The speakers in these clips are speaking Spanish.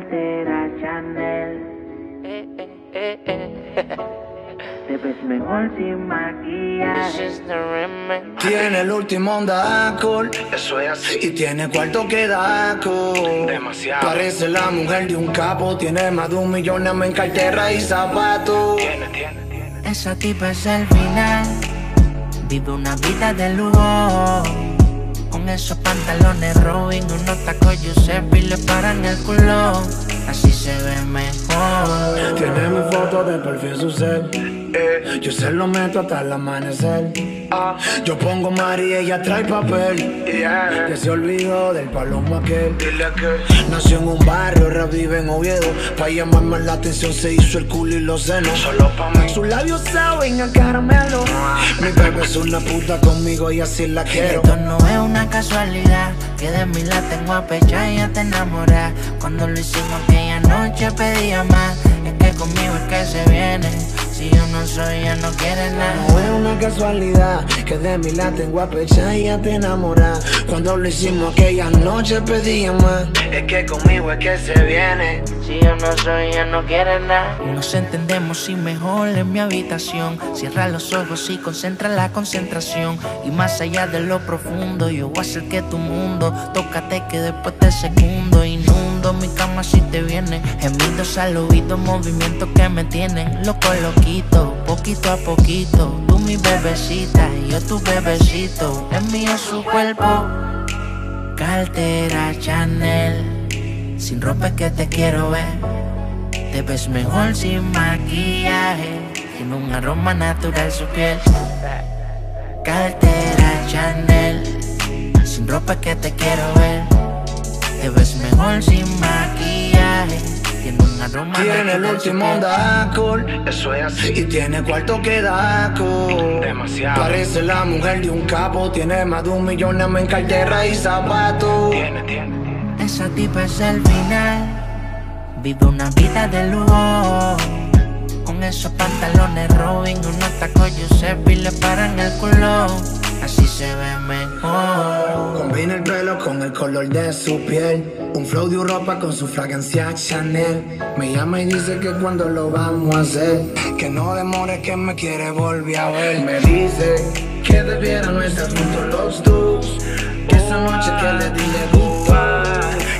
cartera Chanel. Te ves mejor sin maquillaje. Tiene el último onda alcohol. Eso es así. Y tiene cuarto que da con. Demasiado. Parece la mujer de un capo. Tiene más de un millón en cartera y zapatos. Tiene, tiene, tiene. Esa tipa es el final. Vive una vida de lujo. Con esos pantalones Robin, unos tacos Giuseppe y le paran el culo. Así se ve mejor. Tiene mi foto de perfil su cel. Eh, yo se lo meto hasta el amanecer. Ah, Yo pongo María y ella trae papel. yeah. Que se olvidó del palomo aquel. Dile que Nació en un barrio, revive en Oviedo. Pa' llamar más la atención se hizo el culo y los senos. solo pa' mí. Sus labios saben a caramelo. Mi bebé es una puta conmigo y así la quiero. Esto no es una casualidad, que de mí la tengo a pecha y ya te enamoras. Cuando lo hicimos aquella noche pedía más, es que conmigo es que se viene. Si yo no soy, ya no quiere nada. No es una casualidad que de mí la tengo a pecha y ya te enamoras. Cuando lo hicimos aquella noche pedía más. Es que conmigo es que se viene. Si yo no soy, ya no quiere nada. Nos entendemos y mejor en mi habitación. Cierra los ojos y concentra la concentración. Y más allá de lo profundo, yo voy a hacer que tu mundo. Tócate que después te segundo. Mi cama si te viene. Gemidos al oído, movimientos que me tienen loco, loquito. Poquito a poquito. Tú mi bebecita yo tu bebecito. Es mío su cuerpo. Cartera Chanel. Sin ropa que te quiero ver. Te ves mejor sin maquillaje. Tiene un aroma natural su piel. Cartera Chanel. Sin ropa que te quiero ver. Te ves mejor sin maquillaje. Tiene un aroma Tiene el último alcohol. Eso es Y así. tiene cuarto que da con. Demasiado. Parece la mujer de un capo. Tiene más de un millón en cartera y zapatos. Tiene, tiene, tiene. Esa tipa es el final. Vive una vida de lujo. Con esos pantalones Robin, unos tacos Giuseppe y le paran el culo. Así se ve mejor. Combina con el color de su piel. Un flow de Europa con su fragancia Chanel. Me llama y dice que cuando lo vamos a hacer. Que no demore que me quiere volver a ver. Me dice que debiera no estar juntos los dos. Esa noche que le di le gustó.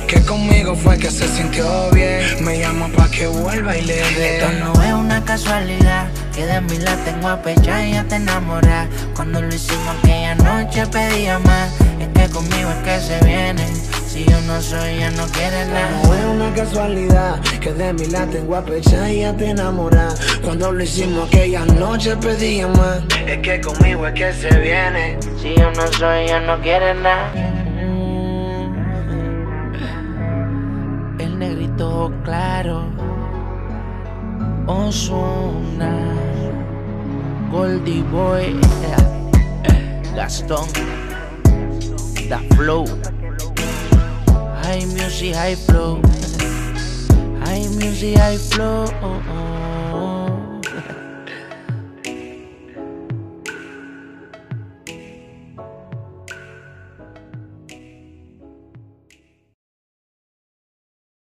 Que conmigo fue que se sintió bien. Me llama pa' que vuelva y le dé. Esto no es una casualidad, que de mí la tengo a pecha y ya te enamoras. Cuando lo hicimos aquella noche pedía más, que conmigo es que se viene. Si yo no soy, ya no quiere nada. No es una casualidad que de mí la tengo a pecha y ya te enamoras. Cuando lo hicimos aquella noche pedía más. Es que conmigo es que se viene. Si yo no soy, ya no quiere nada. El negrito claro. Osuna. Goldie Boy. Gastón. Da Flow. High Music, High Flow. High Music, High Flow. Oh, oh.